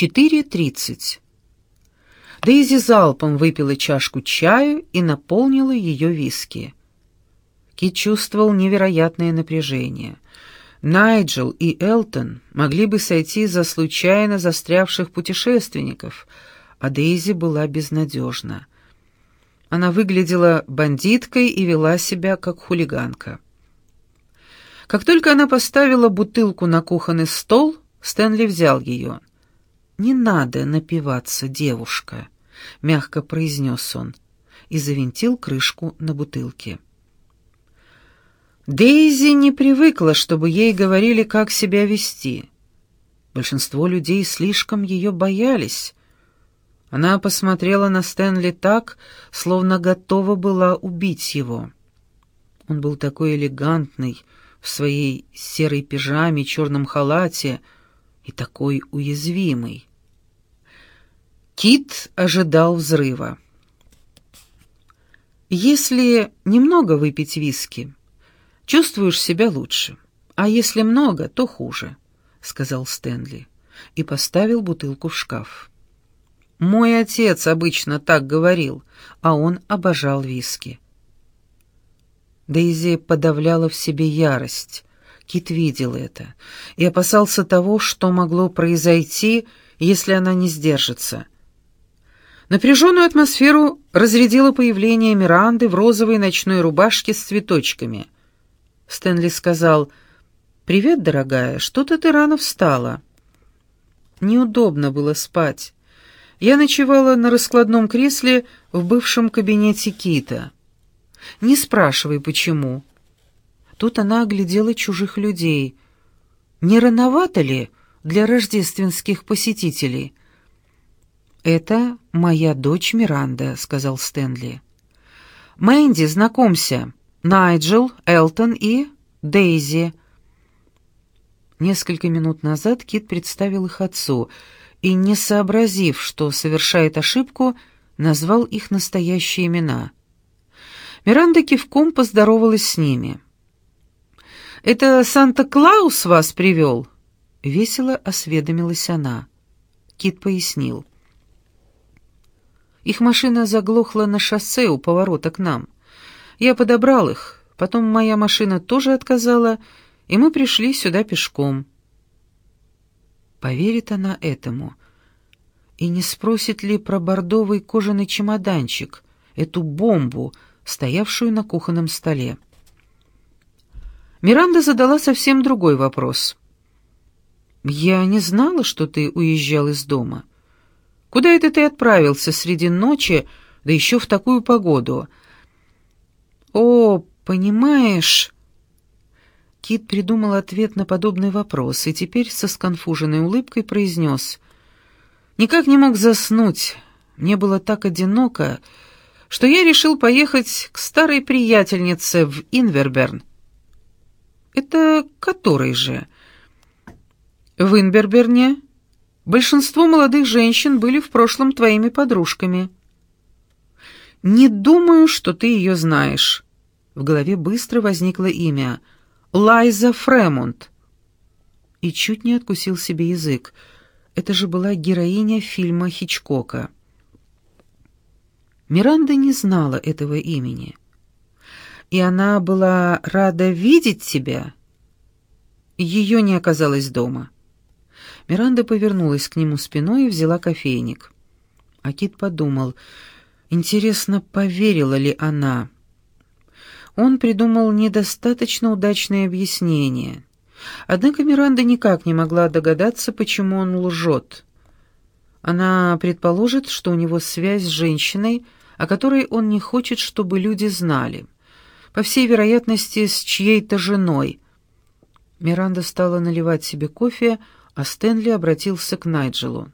4.30. Дейзи залпом выпила чашку чаю и наполнила ее виски. Кит чувствовал невероятное напряжение. Найджел и Элтон могли бы сойти за случайно застрявших путешественников, а Дейзи была безнадежна. Она выглядела бандиткой и вела себя как хулиганка. Как только она поставила бутылку на кухонный стол, Стэнли взял ее. «Не надо напиваться, девушка», — мягко произнес он и завинтил крышку на бутылке. Дейзи не привыкла, чтобы ей говорили, как себя вести. Большинство людей слишком ее боялись. Она посмотрела на Стэнли так, словно готова была убить его. Он был такой элегантный, в своей серой пижаме, черном халате и такой уязвимый. Кит ожидал взрыва. Если немного выпить виски, чувствуешь себя лучше, а если много, то хуже, сказал Стэнли и поставил бутылку в шкаф. Мой отец обычно так говорил, а он обожал виски. Дейзи подавляла в себе ярость. Кит видел это и опасался того, что могло произойти, если она не сдержится — Напряженную атмосферу разрядило появление Миранды в розовой ночной рубашке с цветочками. Стэнли сказал, «Привет, дорогая, что-то ты рано встала». Неудобно было спать. Я ночевала на раскладном кресле в бывшем кабинете Кита. Не спрашивай, почему. Тут она оглядела чужих людей. Не рановато ли для рождественских посетителей? «Это моя дочь Миранда», — сказал Стэнли. «Мэнди, знакомься. Найджел, Элтон и Дейзи». Несколько минут назад Кит представил их отцу и, не сообразив, что совершает ошибку, назвал их настоящие имена. Миранда кивком поздоровалась с ними. «Это Санта-Клаус вас привел?» — весело осведомилась она. Кит пояснил. Их машина заглохла на шоссе у поворота к нам. Я подобрал их, потом моя машина тоже отказала, и мы пришли сюда пешком. Поверит она этому? И не спросит ли про бордовый кожаный чемоданчик, эту бомбу, стоявшую на кухонном столе? Миранда задала совсем другой вопрос. «Я не знала, что ты уезжал из дома». Куда это ты отправился среди ночи, да еще в такую погоду?» «О, понимаешь...» Кит придумал ответ на подобный вопрос и теперь со сконфуженной улыбкой произнес. «Никак не мог заснуть. Мне было так одиноко, что я решил поехать к старой приятельнице в Инверберн». «Это который же?» «В Инверберне Большинство молодых женщин были в прошлом твоими подружками. Не думаю, что ты ее знаешь. В голове быстро возникло имя. Лайза Фремонт. И чуть не откусил себе язык. Это же была героиня фильма Хичкока. Миранда не знала этого имени. И она была рада видеть тебя. Ее не оказалось дома. Миранда повернулась к нему спиной и взяла кофейник. Акит подумал, интересно, поверила ли она. Он придумал недостаточно удачное объяснение. Однако Миранда никак не могла догадаться, почему он лжет. Она предположит, что у него связь с женщиной, о которой он не хочет, чтобы люди знали. По всей вероятности, с чьей-то женой. Миранда стала наливать себе кофе, а Стэнли обратился к Найджелу.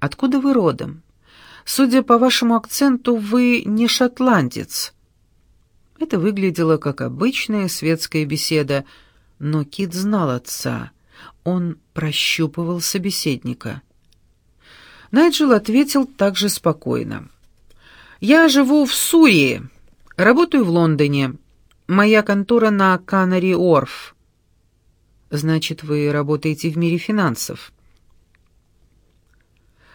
«Откуда вы родом? Судя по вашему акценту, вы не шотландец». Это выглядело как обычная светская беседа, но Кит знал отца. Он прощупывал собеседника. Найджел ответил также спокойно. «Я живу в Сурии, работаю в Лондоне. Моя контора на Канари-Орф. Значит, вы работаете в мире финансов.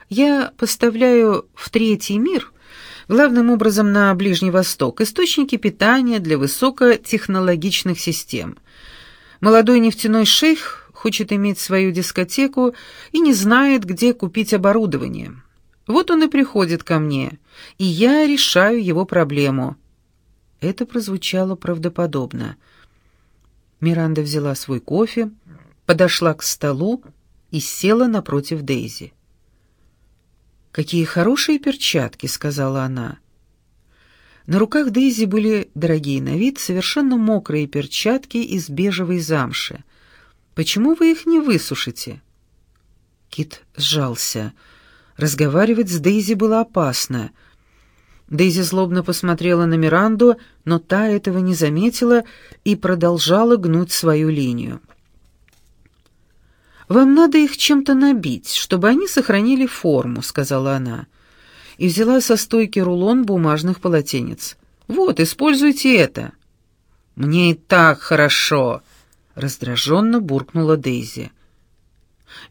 Я поставляю в третий мир, главным образом на Ближний Восток, источники питания для высокотехнологичных систем. Молодой нефтяной шейх хочет иметь свою дискотеку и не знает, где купить оборудование. Вот он и приходит ко мне, и я решаю его проблему. Это прозвучало правдоподобно. Миранда взяла свой кофе, подошла к столу и села напротив Дейзи. «Какие хорошие перчатки», — сказала она. На руках Дейзи были дорогие на вид, совершенно мокрые перчатки из бежевой замши. «Почему вы их не высушите?» Кит сжался. Разговаривать с Дейзи было опасно. Дейзи злобно посмотрела на Миранду, но та этого не заметила и продолжала гнуть свою линию. «Вам надо их чем-то набить, чтобы они сохранили форму», — сказала она. И взяла со стойки рулон бумажных полотенец. «Вот, используйте это». «Мне и так хорошо», — раздраженно буркнула Дейзи.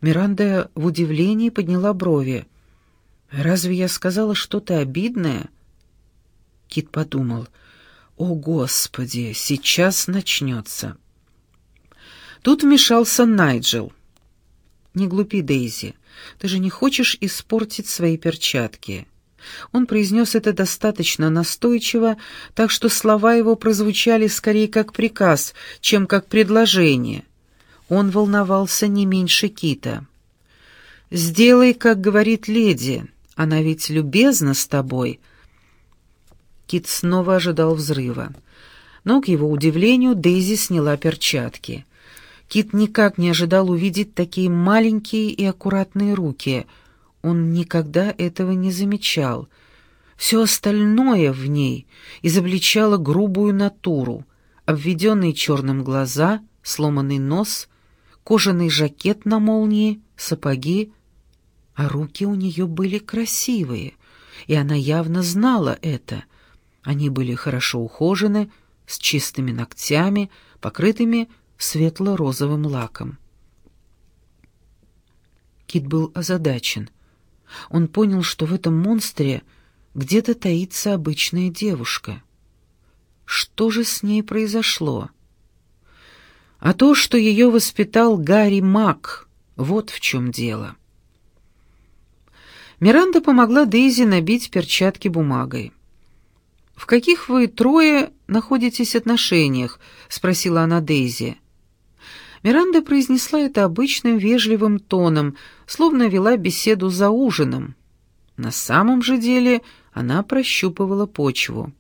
Миранда в удивлении подняла брови. «Разве я сказала что-то обидное?» Кит подумал. «О, Господи, сейчас начнется». Тут вмешался Найджел. «Не глупи, Дейзи. Ты же не хочешь испортить свои перчатки». Он произнес это достаточно настойчиво, так что слова его прозвучали скорее как приказ, чем как предложение. Он волновался не меньше Кита. «Сделай, как говорит леди. Она ведь любезна с тобой». Кит снова ожидал взрыва. Но, к его удивлению, Дейзи сняла перчатки. Кит никак не ожидал увидеть такие маленькие и аккуратные руки. Он никогда этого не замечал. Все остальное в ней изобличало грубую натуру, обведенные черным глаза, сломанный нос, кожаный жакет на молнии, сапоги. А руки у нее были красивые, и она явно знала это. Они были хорошо ухожены, с чистыми ногтями, покрытыми светло-розовым лаком. Кит был озадачен. Он понял, что в этом монстре где-то таится обычная девушка. Что же с ней произошло? А то, что ее воспитал Гарри Мак, вот в чем дело. Миранда помогла Дейзи набить перчатки бумагой. «В каких вы трое находитесь отношениях?» — спросила она Дейзи. Миранда произнесла это обычным вежливым тоном, словно вела беседу за ужином. На самом же деле она прощупывала почву.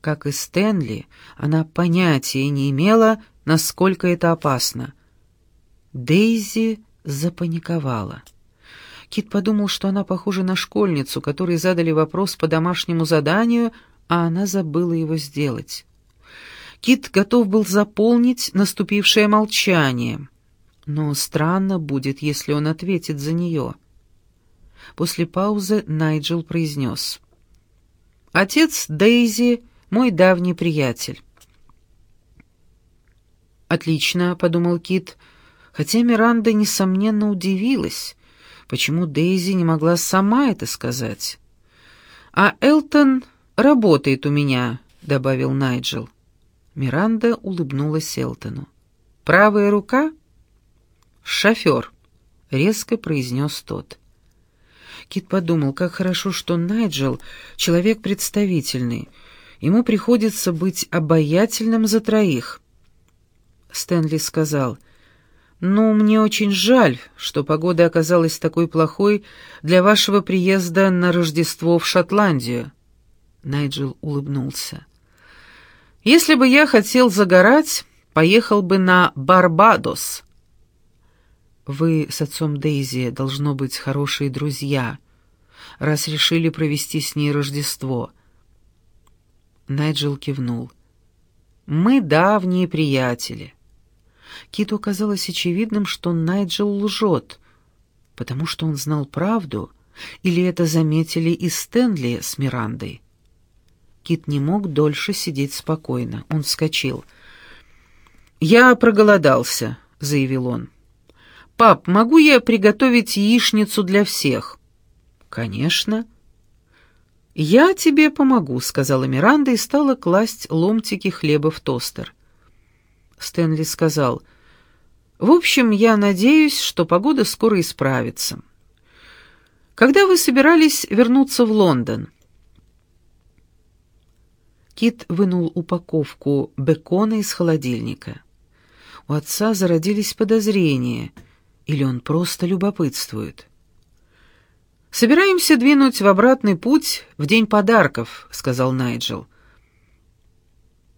Как и Стэнли, она понятия не имела, насколько это опасно. Дейзи запаниковала. Кит подумал, что она похожа на школьницу, которой задали вопрос по домашнему заданию, а она забыла его сделать. Кит готов был заполнить наступившее молчание. Но странно будет, если он ответит за нее. После паузы Найджел произнес. «Отец Дейзи — мой давний приятель». «Отлично», — подумал Кит, хотя Миранда, несомненно, удивилась, почему Дейзи не могла сама это сказать. «А Элтон работает у меня», — добавил Найджел. Миранда улыбнулась Элтону. «Правая рука?» «Шофер», — резко произнес тот. Кит подумал, как хорошо, что Найджел — человек представительный. Ему приходится быть обаятельным за троих. Стэнли сказал, «Ну, мне очень жаль, что погода оказалась такой плохой для вашего приезда на Рождество в Шотландию». Найджел улыбнулся. Если бы я хотел загорать, поехал бы на Барбадос. Вы с отцом Дейзи должно быть хорошие друзья, раз решили провести с ней Рождество. Найджел кивнул. Мы давние приятели. Киту казалось очевидным, что Найджел лжет, потому что он знал правду, или это заметили и Стэнли с Мирандой. Кит не мог дольше сидеть спокойно. Он вскочил. «Я проголодался», — заявил он. «Пап, могу я приготовить яичницу для всех?» «Конечно». «Я тебе помогу», — сказала Миранда и стала класть ломтики хлеба в тостер. Стэнли сказал, «В общем, я надеюсь, что погода скоро исправится. Когда вы собирались вернуться в Лондон?» Кит вынул упаковку бекона из холодильника. У отца зародились подозрения, или он просто любопытствует. «Собираемся двинуть в обратный путь в день подарков», — сказал Найджел.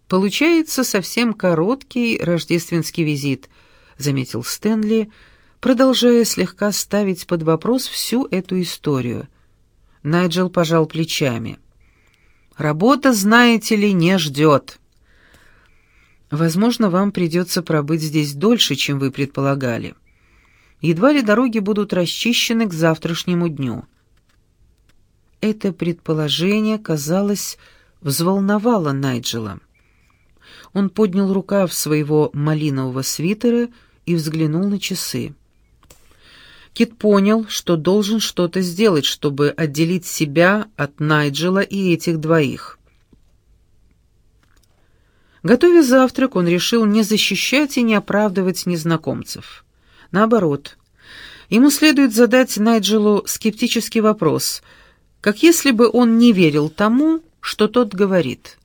«Получается совсем короткий рождественский визит», — заметил Стэнли, продолжая слегка ставить под вопрос всю эту историю. Найджел пожал плечами. «Работа, знаете ли, не ждет». «Возможно, вам придется пробыть здесь дольше, чем вы предполагали» едва ли дороги будут расчищены к завтрашнему дню. Это предположение, казалось, взволновало Найджела. Он поднял рукав своего малинового свитера и взглянул на часы. Кит понял, что должен что-то сделать, чтобы отделить себя от Найджела и этих двоих. Готовя завтрак, он решил не защищать и не оправдывать незнакомцев. Наоборот, ему следует задать Найджелу скептический вопрос, как если бы он не верил тому, что тот говорит.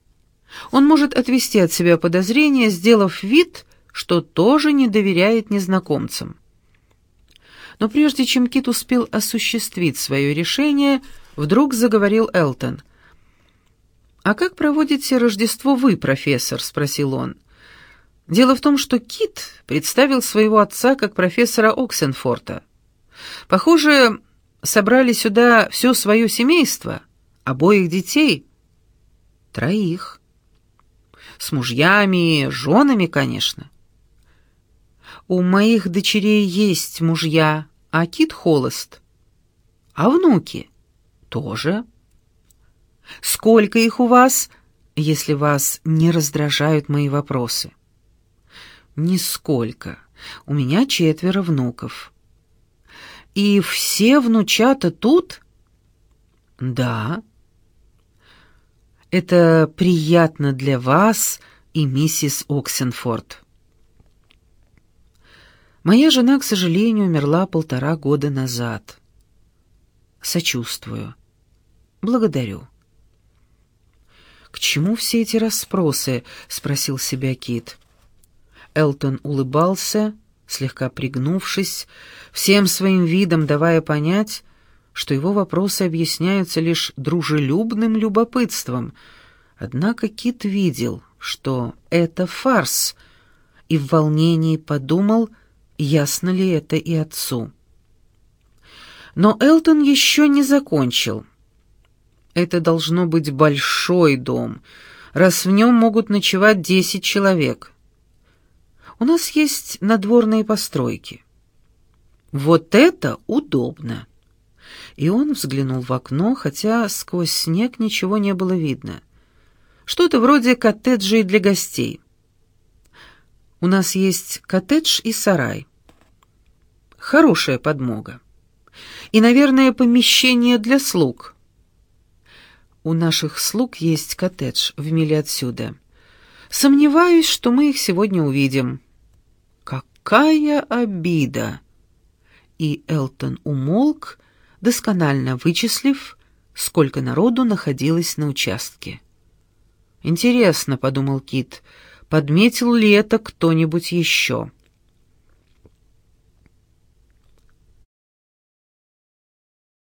Он может отвести от себя подозрения, сделав вид, что тоже не доверяет незнакомцам. Но прежде чем Кит успел осуществить свое решение, вдруг заговорил Элтон. «А как проводите Рождество вы, профессор?» — спросил он. Дело в том, что Кит представил своего отца как профессора Оксенфорта. Похоже, собрали сюда все свое семейство, обоих детей. Троих. С мужьями, женами, конечно. У моих дочерей есть мужья, а Кит холост. А внуки? Тоже. Сколько их у вас, если вас не раздражают мои вопросы? «Нисколько. У меня четверо внуков». «И все внучата тут?» «Да». «Это приятно для вас и миссис Оксенфорд». Моя жена, к сожалению, умерла полтора года назад. Сочувствую. Благодарю. «К чему все эти расспросы?» — спросил себя Кит. Элтон улыбался, слегка пригнувшись, всем своим видом давая понять, что его вопросы объясняются лишь дружелюбным любопытством. Однако Кит видел, что это фарс, и в волнении подумал, ясно ли это и отцу. Но Элтон еще не закончил. Это должно быть большой дом, раз в нем могут ночевать десять человек. У нас есть надворные постройки. Вот это удобно. И он взглянул в окно, хотя сквозь снег ничего не было видно. Что-то вроде коттеджей для гостей. У нас есть коттедж и сарай. Хорошая подмога. И, наверное, помещение для слуг. У наших слуг есть коттедж в миле отсюда. Сомневаюсь, что мы их сегодня увидим. Какая обида! И Элтон умолк, досконально вычислив, сколько народу находилось на участке. «Интересно», — подумал Кит, — «подметил ли это кто-нибудь еще?»